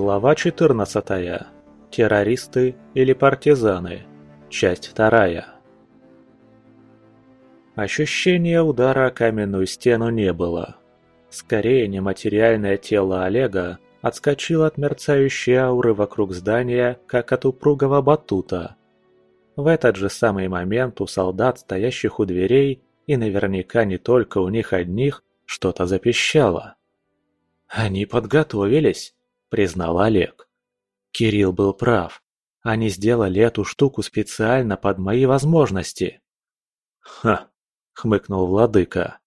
Глава 14. Террористы или партизаны. Часть 2. Ощущения удара о каменную стену не было. Скорее, нематериальное тело Олега отскочило от мерцающей ауры вокруг здания, как от упругого батута. В этот же самый момент у солдат, стоящих у дверей, и наверняка не только у них одних, что-то запищало. «Они подготовились», – признал Олег. Кирилл был прав. Они сделали эту штуку специально под мои возможности. «Ха!» – хмыкнул владыка.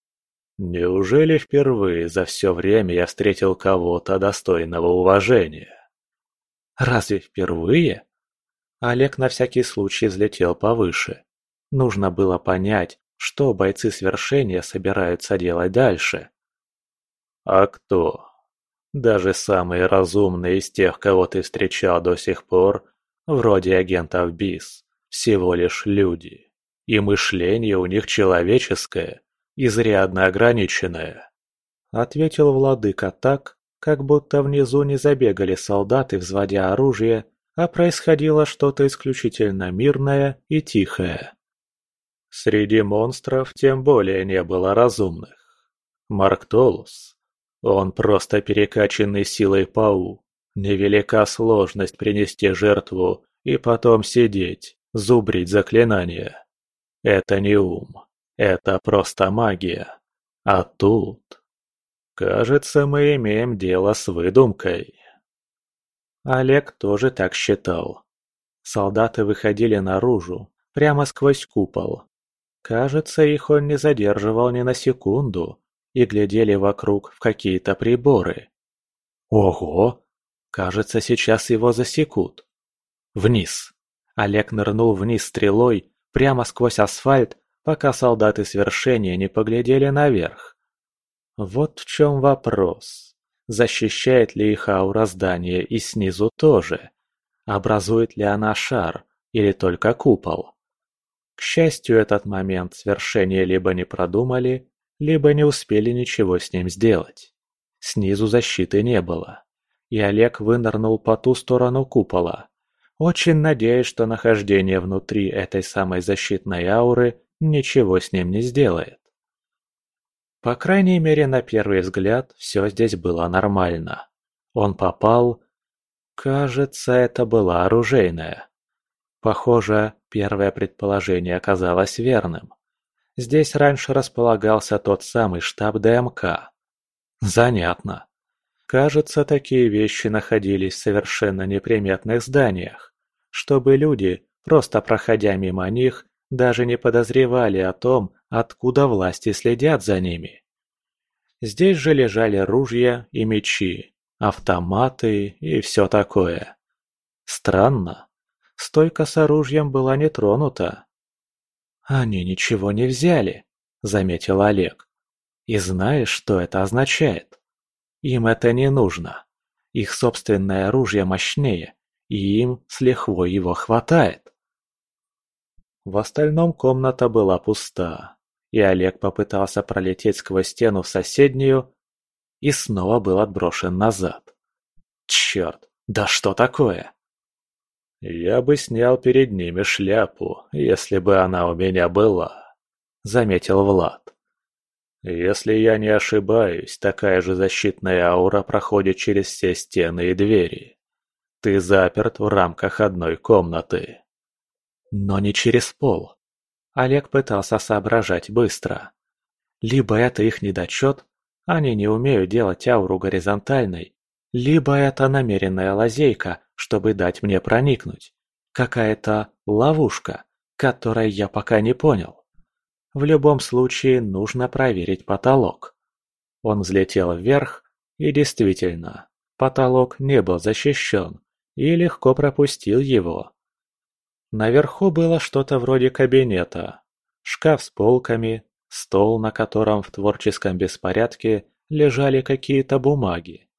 «Неужели впервые за все время я встретил кого-то достойного уважения?» «Разве впервые?» Олег на всякий случай взлетел повыше. Нужно было понять, что бойцы свершения собираются делать дальше. «А кто?» Даже самые разумные из тех, кого ты встречал до сих пор, вроде агентов БИС, всего лишь люди. И мышление у них человеческое, изрядно ограниченное. Ответил владыка так, как будто внизу не забегали солдаты, взводя оружие, а происходило что-то исключительно мирное и тихое. Среди монстров тем более не было разумных. Марк Толус, он просто перекачанный силой пау. Невелика сложность принести жертву и потом сидеть, зубрить заклинания. Это не ум, это просто магия. А тут... Кажется, мы имеем дело с выдумкой. Олег тоже так считал. Солдаты выходили наружу, прямо сквозь купол. Кажется, их он не задерживал ни на секунду, и глядели вокруг в какие-то приборы. Ого! Кажется, сейчас его засекут. Вниз. Олег нырнул вниз стрелой, прямо сквозь асфальт, пока солдаты свершения не поглядели наверх. Вот в чем вопрос. Защищает ли их аура здание и снизу тоже? Образует ли она шар или только купол? К счастью, этот момент свершения либо не продумали, либо не успели ничего с ним сделать. Снизу защиты не было, и Олег вынырнул по ту сторону купола, очень надеясь, что нахождение внутри этой самой защитной ауры ничего с ним не сделает. По крайней мере, на первый взгляд, все здесь было нормально. Он попал... Кажется, это была оружейная. Похоже, первое предположение оказалось верным. Здесь раньше располагался тот самый штаб ДМК. Занятно. Кажется, такие вещи находились в совершенно неприметных зданиях, чтобы люди, просто проходя мимо них, даже не подозревали о том, откуда власти следят за ними. Здесь же лежали ружья и мечи, автоматы и все такое. Странно. Стойка с оружием была не тронута. «Они ничего не взяли», — заметил Олег. «И знаешь, что это означает? Им это не нужно. Их собственное оружие мощнее, и им с лихвой его хватает». В остальном комната была пуста, и Олег попытался пролететь сквозь стену в соседнюю и снова был отброшен назад. «Черт, да что такое?» «Я бы снял перед ними шляпу, если бы она у меня была», — заметил Влад. «Если я не ошибаюсь, такая же защитная аура проходит через все стены и двери. Ты заперт в рамках одной комнаты». «Но не через пол». Олег пытался соображать быстро. Либо это их недочет, они не умеют делать ауру горизонтальной, либо это намеренная лазейка, чтобы дать мне проникнуть. Какая-то ловушка, которой я пока не понял. В любом случае нужно проверить потолок. Он взлетел вверх, и действительно, потолок не был защищен и легко пропустил его. Наверху было что-то вроде кабинета. Шкаф с полками, стол, на котором в творческом беспорядке лежали какие-то бумаги.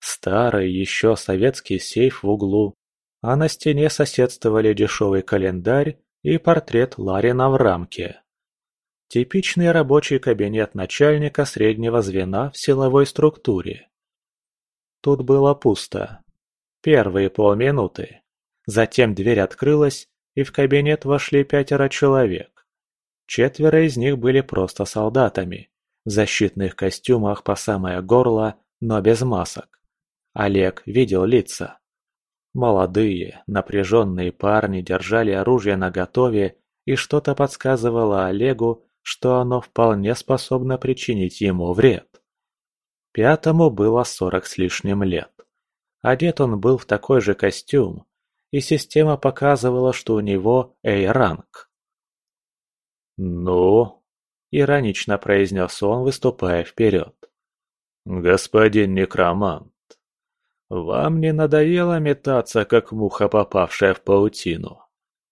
Старый еще советский сейф в углу, а на стене соседствовали дешевый календарь и портрет Ларина в рамке. Типичный рабочий кабинет начальника среднего звена в силовой структуре. Тут было пусто. Первые полминуты. Затем дверь открылась, и в кабинет вошли пятеро человек. Четверо из них были просто солдатами, в защитных костюмах по самое горло, но без масок. Олег видел лица. Молодые, напряженные парни держали оружие наготове, и что-то подсказывало Олегу, что оно вполне способно причинить ему вред. Пятому было сорок с лишним лет. Одет он был в такой же костюм, и система показывала, что у него A-ранг. «Ну?» – иронично произнес он, выступая вперед. «Господин некромант, вам не надоело метаться, как муха, попавшая в паутину?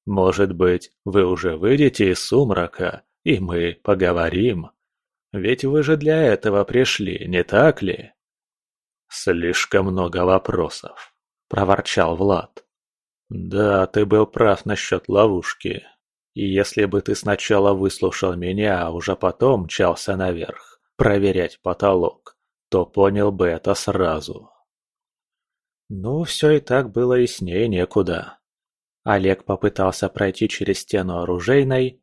Может быть, вы уже выйдете из сумрака, и мы поговорим? Ведь вы же для этого пришли, не так ли?» «Слишком много вопросов», – проворчал Влад. «Да, ты был прав насчет ловушки. И если бы ты сначала выслушал меня, а уже потом мчался наверх, проверять потолок, то понял бы это сразу». Ну, все и так было яснее некуда. Олег попытался пройти через стену оружейной.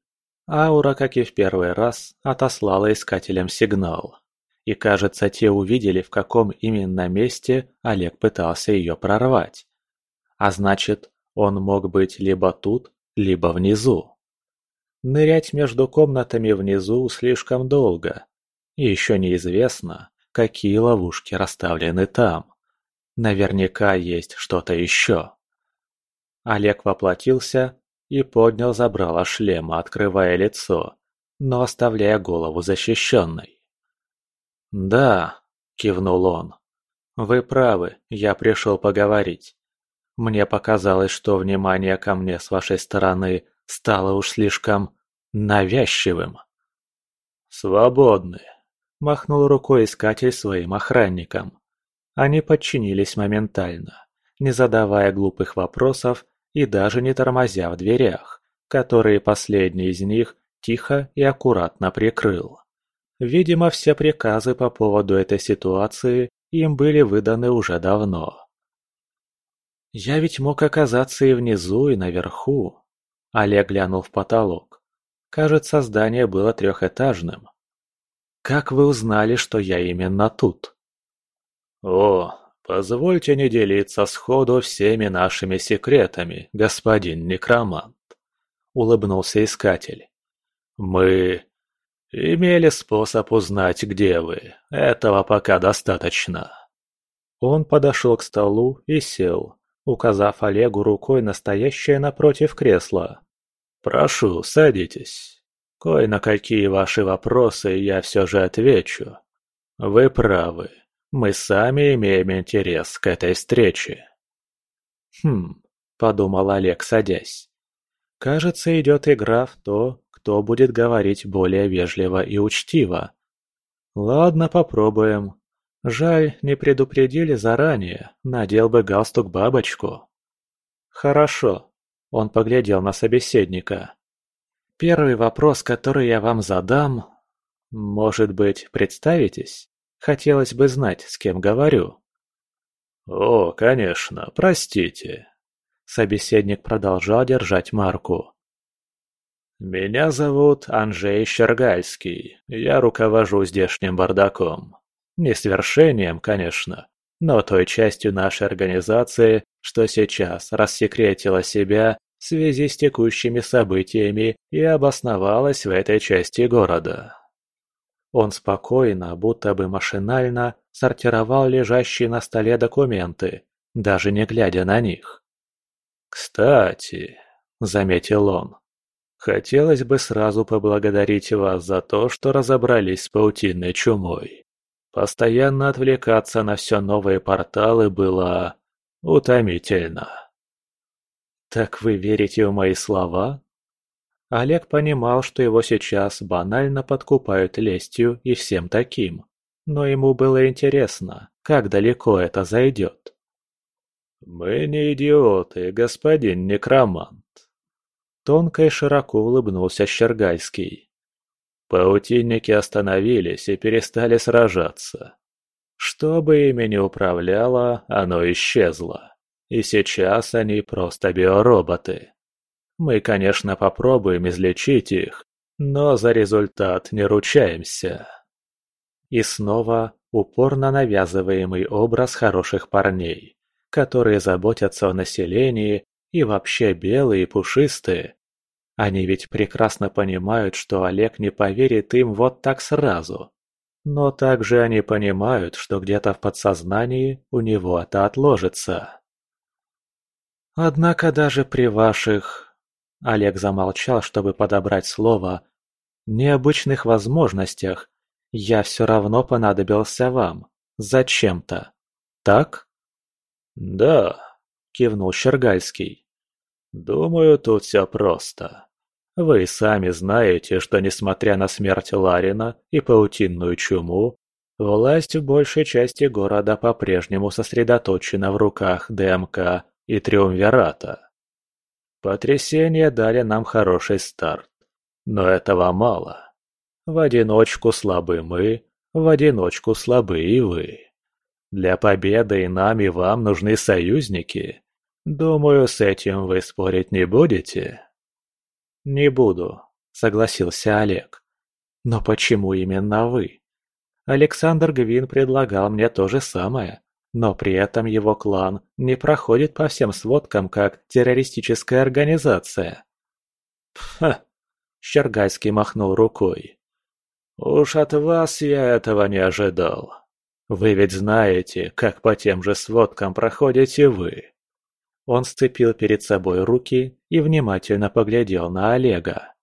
Аура, как и в первый раз, отослала искателям сигнал. И кажется, те увидели, в каком именно месте Олег пытался ее прорвать. А значит, он мог быть либо тут, либо внизу. Нырять между комнатами внизу слишком долго. И еще неизвестно, какие ловушки расставлены там. Наверняка есть что-то еще. Олег воплотился и поднял забрало шлема, открывая лицо, но оставляя голову защищенной. «Да», — кивнул он, — «вы правы, я пришел поговорить. Мне показалось, что внимание ко мне с вашей стороны стало уж слишком навязчивым». «Свободны», — махнул рукой искатель своим охранникам. Они подчинились моментально, не задавая глупых вопросов и даже не тормозя в дверях, которые последний из них тихо и аккуратно прикрыл. Видимо, все приказы по поводу этой ситуации им были выданы уже давно. «Я ведь мог оказаться и внизу, и наверху». Олег глянул в потолок. Кажется, здание было трехэтажным. «Как вы узнали, что я именно тут?» «О, позвольте не делиться сходу всеми нашими секретами, господин некромант», — улыбнулся искатель. «Мы имели способ узнать, где вы. Этого пока достаточно». Он подошел к столу и сел, указав Олегу рукой настоящее напротив кресла. «Прошу, садитесь. Кое на какие ваши вопросы я все же отвечу. Вы правы. Мы сами имеем интерес к этой встрече. Хм, подумал Олег, садясь. Кажется, идет игра в то, кто будет говорить более вежливо и учтиво. Ладно, попробуем. Жаль, не предупредили заранее, надел бы галстук-бабочку. Хорошо, он поглядел на собеседника. Первый вопрос, который я вам задам, может быть, представитесь? Хотелось бы знать, с кем говорю. «О, конечно, простите». Собеседник продолжал держать марку. «Меня зовут Анжей Щергальский. Я руковожу здешним бардаком. Не свершением, конечно, но той частью нашей организации, что сейчас рассекретила себя в связи с текущими событиями и обосновалась в этой части города. Он спокойно, будто бы машинально, сортировал лежащие на столе документы, даже не глядя на них. «Кстати», — заметил он, — «хотелось бы сразу поблагодарить вас за то, что разобрались с паутинной чумой. Постоянно отвлекаться на все новые порталы было утомительно». «Так вы верите в мои слова?» Олег понимал, что его сейчас банально подкупают лестью и всем таким. Но ему было интересно, как далеко это зайдет. «Мы не идиоты, господин некромант!» Тонко и широко улыбнулся Щергальский. Паутинники остановились и перестали сражаться. Что бы ими ни управляло, оно исчезло. и сейчас они просто биороботы. Мы, конечно, попробуем излечить их, но за результат не ручаемся. И снова упорно навязываемый образ хороших парней, которые заботятся о населении и вообще белые и пушистые. Они ведь прекрасно понимают, что Олег не поверит им вот так сразу. Но также они понимают, что где-то в подсознании у него это отложится. Однако даже при ваших Олег замолчал, чтобы подобрать слово. «Необычных возможностях. Я все равно понадобился вам. Зачем-то. Так?» «Да», — кивнул Щергальский. «Думаю, тут все просто. Вы сами знаете, что несмотря на смерть Ларина и паутинную чуму, власть в большей части города по-прежнему сосредоточена в руках ДМК и Триумвирата. Потрясения дали нам хороший старт. Но этого мало. В одиночку слабы мы, в одиночку слабы и вы. Для победы и нам, и вам нужны союзники. Думаю, с этим вы спорить не будете?» «Не буду», — согласился Олег. «Но почему именно вы? Александр Гвин предлагал мне то же самое но при этом его клан не проходит по всем сводкам как террористическая организация. Ха! Щергайский махнул рукой. Уж от вас я этого не ожидал. Вы ведь знаете, как по тем же сводкам проходите вы. Он сцепил перед собой руки и внимательно поглядел на Олега.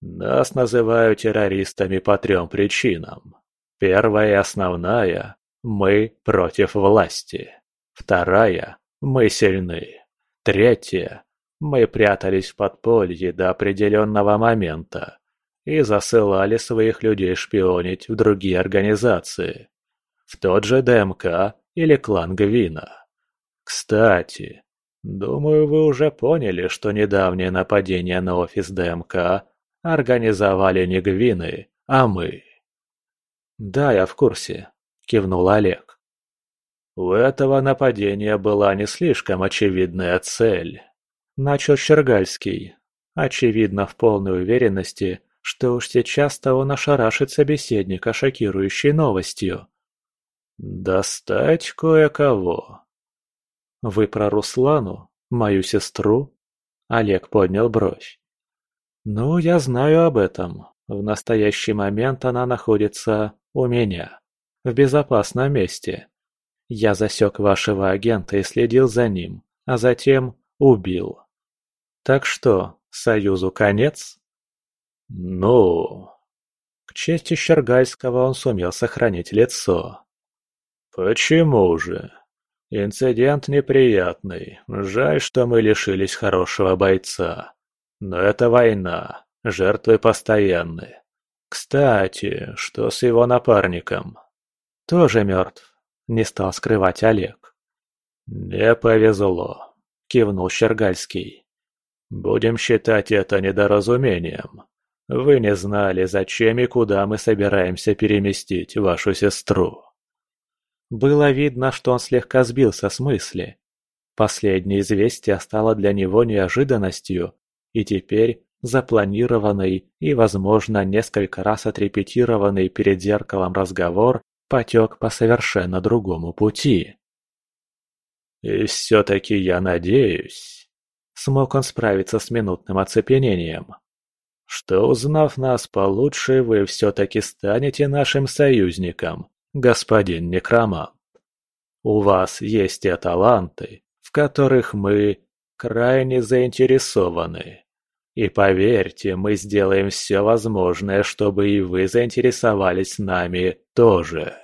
Нас называют террористами по трем причинам. Первая и основная мы против власти. Вторая – мы сильны. Третья – мы прятались в подполье до определенного момента и засылали своих людей шпионить в другие организации. В тот же ДМК или клан Гвина. Кстати, думаю, вы уже поняли, что недавнее нападение на офис ДМК организовали не Гвины, а мы. Да, я в курсе. – кивнул Олег. «У этого нападения была не слишком очевидная цель», – начал Щергальский, очевидно в полной уверенности, что уж сейчас-то он ошарашит собеседника шокирующей новостью. «Достать кое-кого». «Вы про Руслану, мою сестру?» Олег поднял бровь. «Ну, я знаю об этом. В настоящий момент она находится у меня» в безопасном месте. Я засек вашего агента и следил за ним, а затем убил. Так что, Союзу конец? Ну... К чести Щергальского он сумел сохранить лицо. Почему же? Инцидент неприятный. Жаль, что мы лишились хорошего бойца. Но это война. Жертвы постоянны. Кстати, что с его напарником? «Тоже мертв», — не стал скрывать Олег. «Не повезло», — кивнул Щергальский. «Будем считать это недоразумением. Вы не знали, зачем и куда мы собираемся переместить вашу сестру». Было видно, что он слегка сбился с мысли. Последнее известие стало для него неожиданностью, и теперь запланированный и, возможно, несколько раз отрепетированный перед зеркалом разговор потек по совершенно другому пути. «И все-таки я надеюсь...» Смог он справиться с минутным оцепенением. «Что, узнав нас получше, вы все-таки станете нашим союзником, господин Некромант. У вас есть те таланты, в которых мы крайне заинтересованы. И поверьте, мы сделаем все возможное, чтобы и вы заинтересовались нами тоже.